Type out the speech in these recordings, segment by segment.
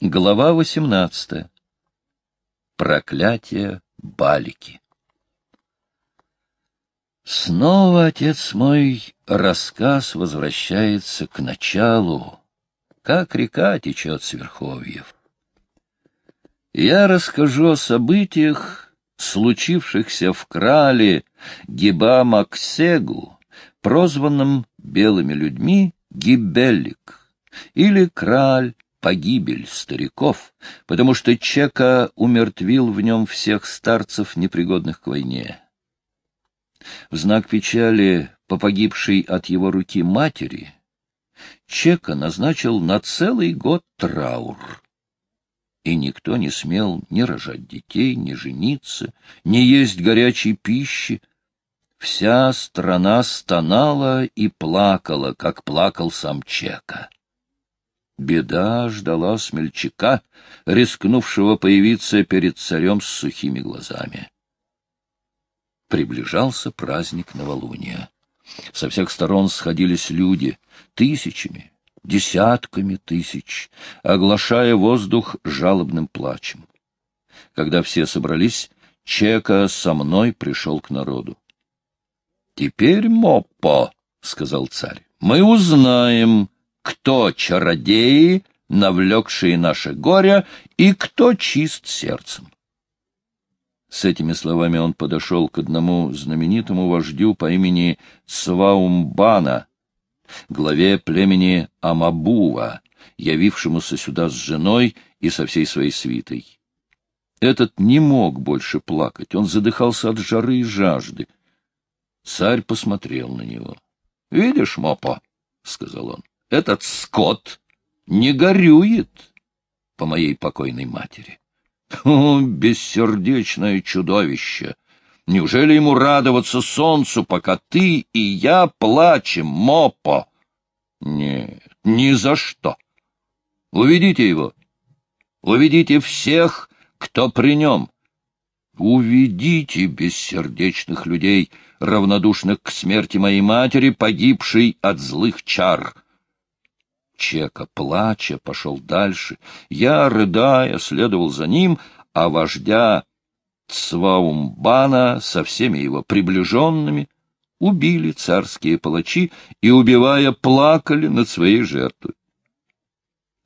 Глава 18. Проклятие Балики. Снова, отец мой, рассказ возвращается к началу, как река течет с верховьев. Я расскажу о событиях, случившихся в крале Гибамаксегу, прозванном белыми людьми Гибеллик, или Краль погибель стариков, потому что Чека умертвил в нем всех старцев, непригодных к войне. В знак печали по погибшей от его руки матери Чека назначил на целый год траур. И никто не смел ни рожать детей, ни жениться, ни есть горячей пищи. Вся страна стонала и плакала, как плакал сам Чека. Беда ждала смельчака, рискнувшего появиться перед царем с сухими глазами. Приближался праздник новолуния. Со всех сторон сходились люди, тысячами, десятками тысяч, оглашая воздух жалобным плачем. Когда все собрались, Чека со мной пришел к народу. — Теперь, Моппо, — сказал царь, — мы узнаем, кто чародеи, навлекшие наше горе, и кто чист сердцем. С этими словами он подошел к одному знаменитому вождю по имени Цваумбана, главе племени Амабува, явившемуся сюда с женой и со всей своей свитой. Этот не мог больше плакать, он задыхался от жары и жажды. Царь посмотрел на него. — Видишь, Мопо, — сказал он, этот скот не горюет по моей покойной матери. О, бессердечное чудовище! Неужели ему радоваться солнцу, пока ты и я плачем, Мопо? Нет, ни за что. Уведите его. Уведите всех, кто при нем. Уведите бессердечных людей, равнодушных к смерти моей матери, погибшей от злых чар. Чека, плача, пошел дальше. Я, рыдая, следовал за ним, а вождя Цваумбана со всеми его приближенными убили царские палачи и, убивая, плакали над своей жертвой.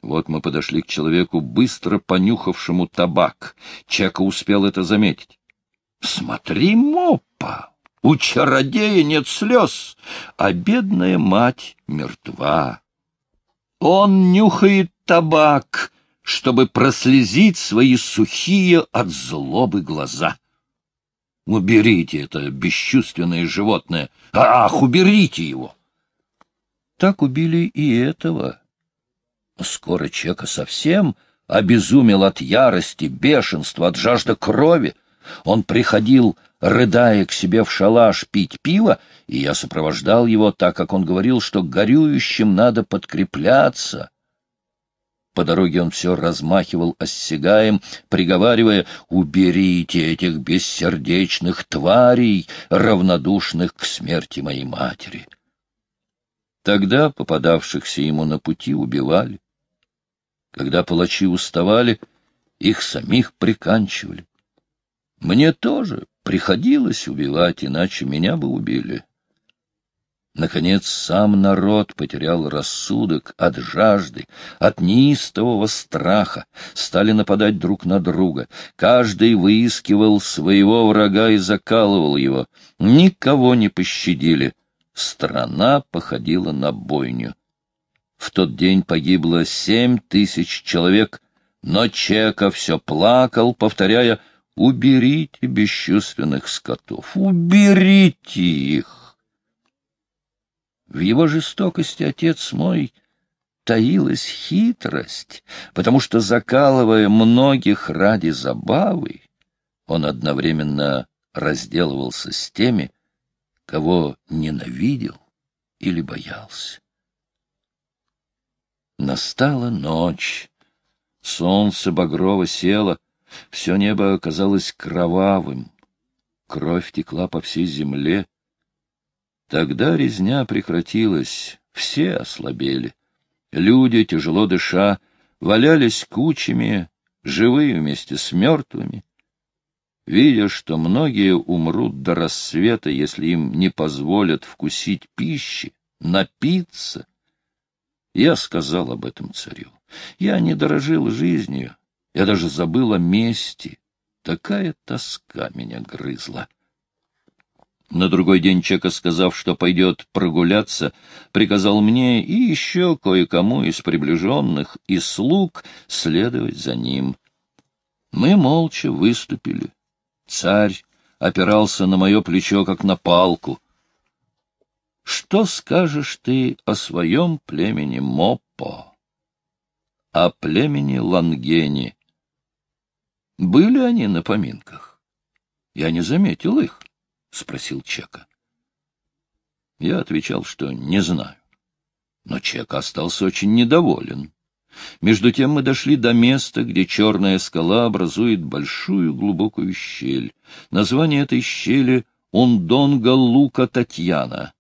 Вот мы подошли к человеку, быстро понюхавшему табак. Чека успел это заметить. — Смотри, Мопа! У чародея нет слез, а бедная мать мертва. Он нюхает табак, чтобы прослезить свои сухие от злобы глаза. Уберите это бесчувственное животное! Ах, уберите его! Так убили и этого. Скоро Чека совсем обезумел от ярости, бешенства, от жажды крови. Он приходил, рыдая к себе в шалаш, пить пиво, и я сопровождал его, так как он говорил, что горюющим надо подкрепляться. По дороге он все размахивал оссягаем, приговаривая «Уберите этих бессердечных тварей, равнодушных к смерти моей матери». Тогда попадавшихся ему на пути убивали. Когда палачи уставали, их самих приканчивали. Мне тоже приходилось убивать, иначе меня бы убили. Наконец, сам народ потерял рассудок от жажды, от неистового страха, стали нападать друг на друга. Каждый выискивал своего врага и закалывал его. Никого не пощадили. Страна походила на бойню. В тот день погибло семь тысяч человек, но Чека все плакал, повторяя — Уберите бесчувственных скотов, уберите их. В его жестокости отец мой таилась хитрость, потому что, закалывая многих ради забавы, он одновременно разделывался с теми, кого ненавидел или боялся. Настала ночь, солнце багрово село, все небо оказалось кровавым, кровь текла по всей земле. Тогда резня прекратилась, все ослабели. Люди, тяжело дыша, валялись кучами, живые вместе с мертвыми. Видя, что многие умрут до рассвета, если им не позволят вкусить пищи, напиться, я сказал об этом царю. Я не дорожил жизнью, я даже забыл о мести. Такая тоска меня грызла. На другой день Чека, сказав, что пойдет прогуляться, приказал мне и еще кое-кому из приближенных и слуг следовать за ним. Мы молча выступили. Царь опирался на мое плечо, как на палку. — Что скажешь ты о своем племени Моппо? О племени Лангени? Были они на поминках? Я не заметил их. —— спросил Чека. Я отвечал, что не знаю. Но Чека остался очень недоволен. Между тем мы дошли до места, где черная скала образует большую глубокую щель. Название этой щели — Ундонга Лука Татьяна.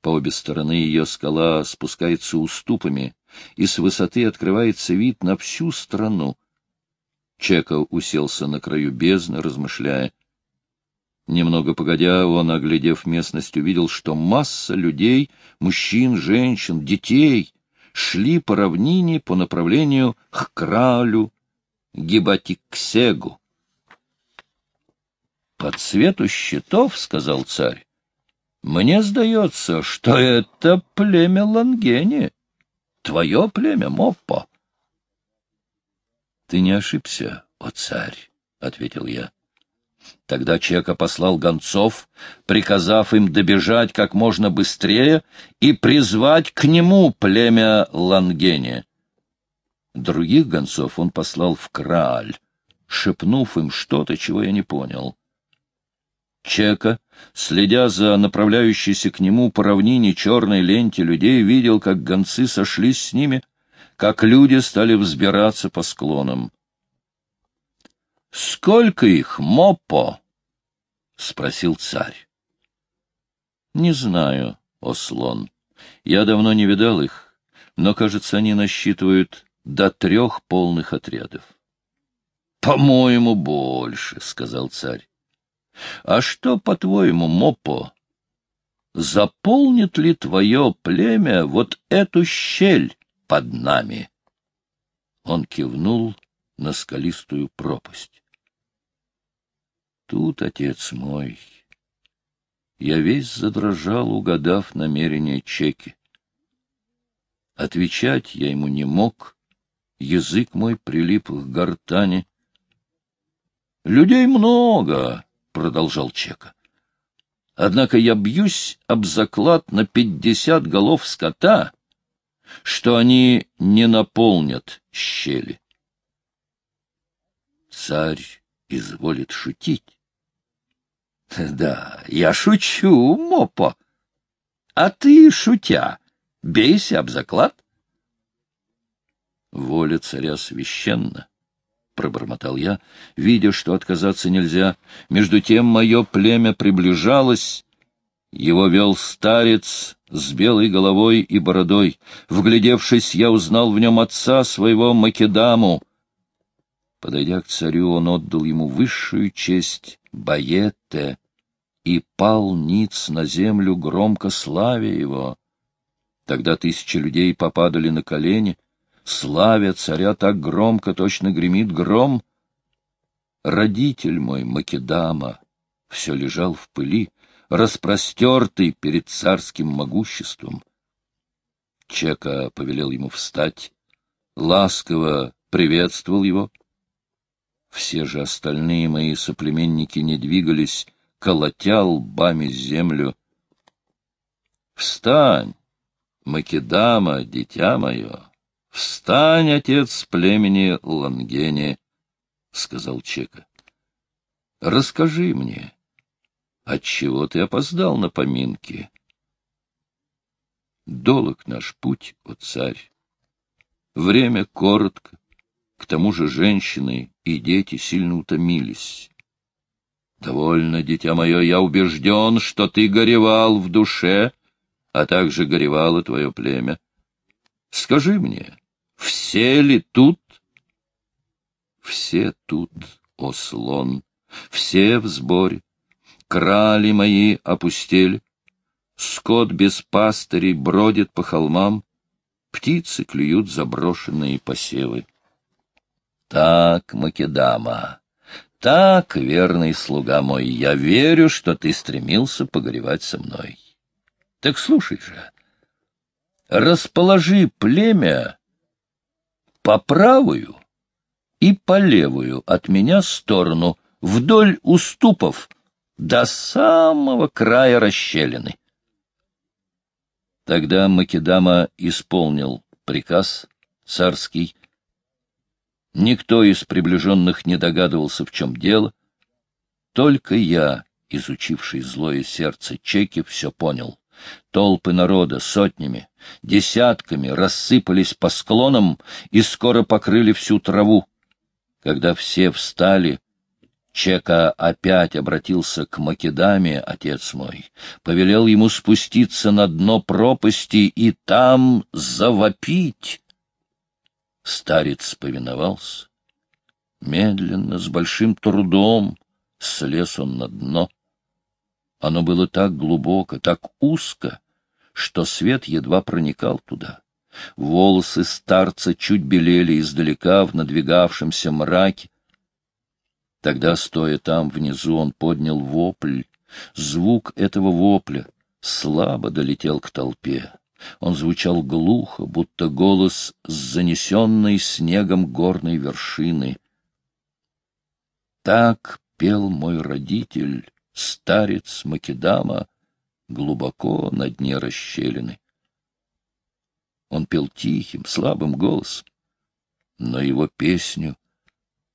По обе стороны ее скала спускается уступами, и с высоты открывается вид на всю страну. Чека уселся на краю бездны, размышляя. Немного погодя, он, оглядев местность, увидел, что масса людей, мужчин, женщин, детей, шли по равнине по направлению к Кралю, Гибатиксегу. «По цвету щитов, — сказал царь, — мне сдается, что это племя Лангени, твое племя Моппо. — Ты не ошибся, о царь, — ответил я. Тогда Чека послал гонцов, приказав им добежать как можно быстрее и призвать к нему племя Лангения. Других гонцов он послал в Крааль, шепнув им что-то, чего я не понял. Чека, следя за направляющейся к нему по равнине черной ленте людей, видел, как гонцы сошлись с ними, как люди стали взбираться по склонам. — Сколько их, Мопо? — спросил царь. — Не знаю, о слон. Я давно не видал их, но, кажется, они насчитывают до трех полных отрядов. — По-моему, больше, — сказал царь. — А что, по-твоему, Мопо, заполнит ли твое племя вот эту щель под нами? Он кивнул на скалистую пропасть. Тут, отец мой, я весь задрожал, угадав намерение Чеки. Отвечать я ему не мог, язык мой прилип к гортани. — Людей много, — продолжал Чека. — Однако я бьюсь об заклад на пятьдесят голов скота, что они не наполнят щели. Царь изволит шутить. — Да, я шучу, Мопо. А ты, шутя, бейся об заклад. — Воля царя священна, — пробормотал я, видя, что отказаться нельзя. Между тем мое племя приближалось. Его вел старец с белой головой и бородой. Вглядевшись, я узнал в нем отца своего Македаму. Подойдя к царю, он отдал ему высшую честь — Баетте, и пал ниц на землю, громко славя его. Тогда тысячи людей попадали на колени, славя царя так громко, точно гремит гром. Родитель мой, Македама, все лежал в пыли, распростертый перед царским могуществом. Чека повелел ему встать, ласково приветствовал его. Все же остальные мои соплеменники не двигались, колотя лбами землю. «Встань, Македама, дитя мое! Встань, отец племени Лангени!» — сказал Чека. «Расскажи мне, отчего ты опоздал на поминки?» Долог наш путь, о царь. Время коротко, к тому же женщины и дети сильно утомились. Довольно, дитя мое, я убежден, что ты горевал в душе, а также горевало твое племя. Скажи мне, Все ли тут? Все тут, о слон, все в сборе. Крали мои опустели. Скот без пастырей бродит по холмам. Птицы клюют заброшенные посевы. Так, Македама, так, верный слуга мой, я верю, что ты стремился погоревать со мной. Так слушай же, расположи племя по правую и по левую от меня сторону, вдоль уступов, до самого края расщелины. Тогда Македама исполнил приказ царский. Никто из приближенных не догадывался, в чем дело. Только я, изучивший злое сердце Чеки, все понял. Толпы народа сотнями, десятками рассыпались по склонам и скоро покрыли всю траву. Когда все встали, Чека опять обратился к Македаме, отец мой, повелел ему спуститься на дно пропасти и там завопить. Старец повиновался. Медленно, с большим трудом слез он на дно. Оно было так глубоко, так узко, что свет едва проникал туда. Волосы старца чуть белели издалека в надвигавшемся мраке, Тогда, стоя там внизу, он поднял вопль. Звук этого вопля слабо долетел к толпе. Он звучал глухо, будто голос с занесенной снегом горной вершины. Так пел мой родитель, старец Македама, глубоко на дне расщелины. Он пел тихим, слабым голосом, но его песню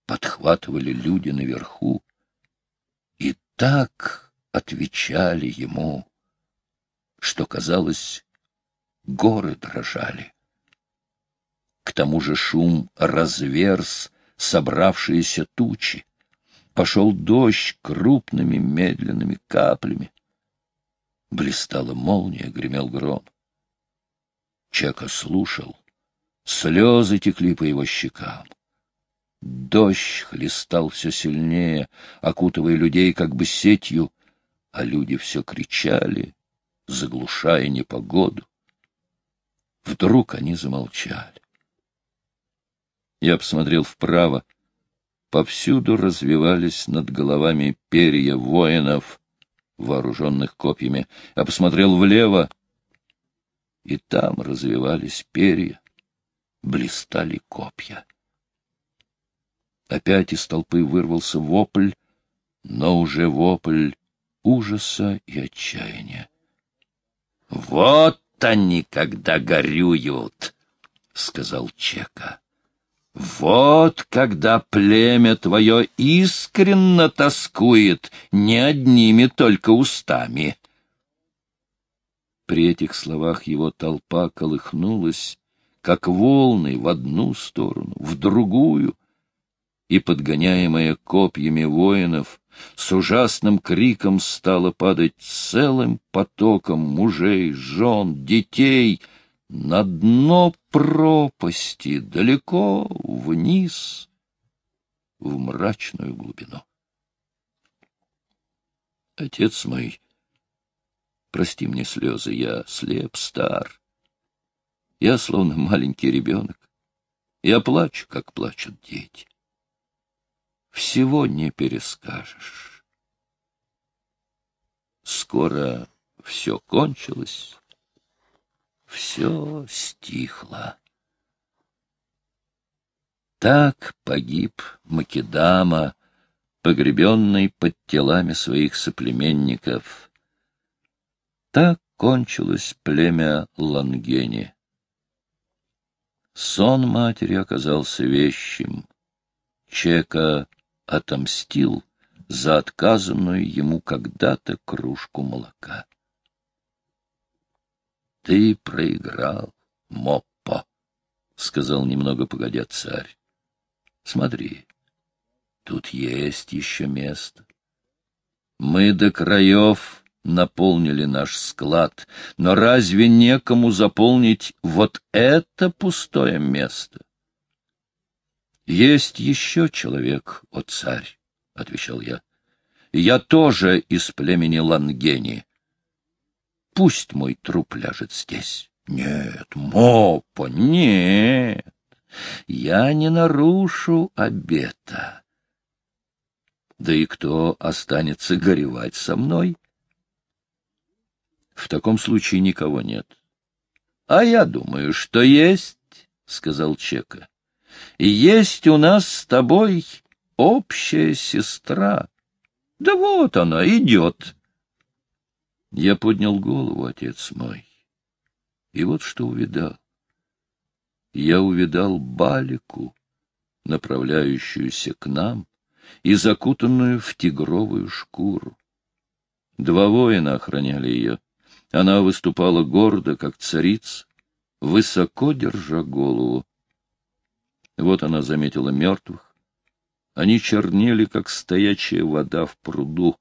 подхватывали люди наверху и так отвечали ему, что, казалось, горы дрожали. К тому же шум разверз собравшиеся тучи. Пошел дождь крупными медленными каплями. Блистала молния, гремел гром. Чека слушал. Слезы текли по его щекам. Дождь хлестал все сильнее, окутывая людей как бы сетью, а люди все кричали, заглушая непогоду. Вдруг они замолчали. Я посмотрел вправо. Повсюду развивались над головами перья воинов, вооруженных копьями. Я посмотрел влево, и там развивались перья, блистали копья. Опять из толпы вырвался вопль, но уже вопль ужаса и отчаяния. — Вот они когда горюют, — сказал Чека. — Вот когда племя твое искренно тоскует не одними только устами. При этих словах его толпа колыхнулась, как волны в одну сторону, в другую — и, подгоняемая копьями воинов, с ужасным криком стала падать целым потоком мужей, жен, детей на дно пропасти, далеко вниз, в мрачную глубину. Отец мой, прости мне слезы, я слеп, стар. Я словно маленький ребенок. Я плачу, как плачут дети всего не перескажешь. Скоро все кончилось, все стихло. Так погиб Македама, погребенный под телами своих соплеменников. Так кончилось племя Лангени. Сон матери оказался вещим. Чека отомстил за отказанную ему когда-то кружку молока. — Ты проиграл, Моппо, — сказал немного погодя царь. — Смотри, тут есть еще место. Мы до краев наполнили наш склад, но разве некому заполнить вот это пустое место? Есть еще человек, о царь, — отвечал я. Я тоже из племени Лангени. Пусть мой труп ляжет здесь. Нет, Мопа, нет. Я не нарушу обета. Да и кто останется горевать со мной? В таком случае никого нет. — А я думаю, что есть, — сказал Чека. — Есть у нас с тобой общая сестра. Да вот она идет. Я поднял голову, отец мой, и вот что увидал. Я увидал Балику, направляющуюся к нам и закутанную в тигровую шкуру. Два воина охраняли ее. Она выступала гордо, как царица, высоко держа голову. Вот она заметила мертвых. Они чернели, как стоячая вода в пруду.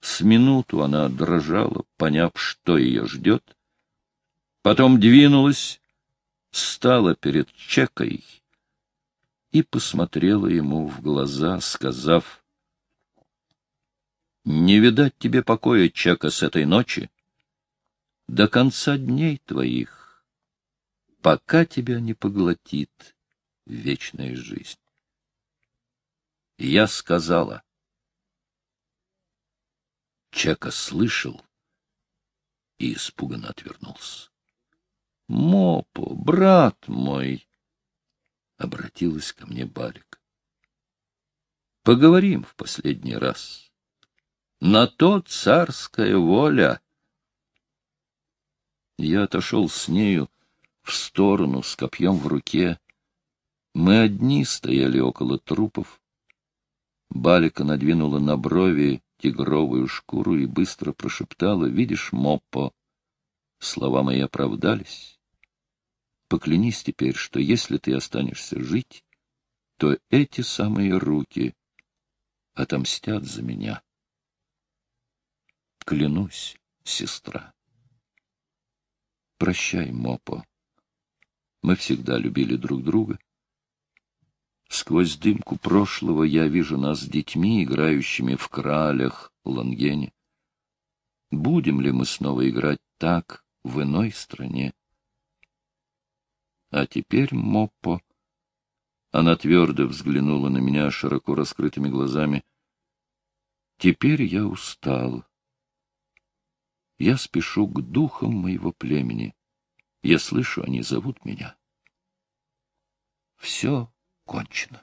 С минуту она дрожала, поняв, что ее ждет. Потом двинулась, стала перед Чекой и посмотрела ему в глаза, сказав, «Не видать тебе покоя, Чека, с этой ночи, до конца дней твоих, пока тебя не поглотит вечная жизнь. Я сказала. Чека слышал и испуганно отвернулся. — Мопо, брат мой! — обратилась ко мне Балик. — Поговорим в последний раз. На то царская воля — я отошел с нею в сторону с копьем в руке. Мы одни стояли около трупов. Балика надвинула на брови тигровую шкуру и быстро прошептала, «Видишь, Моппо, слова мои оправдались. Поклянись теперь, что если ты останешься жить, то эти самые руки отомстят за меня. Клянусь, сестра. Прощай, Мопо. Мы всегда любили друг друга. Сквозь дымку прошлого я вижу нас с детьми, играющими в кралях Лангене. Будем ли мы снова играть так в иной стране? А теперь, Моппо... Она твердо взглянула на меня широко раскрытыми глазами. Теперь я устал. Я спешу к духам моего племени. Я слышу, они зовут меня. Все кончено.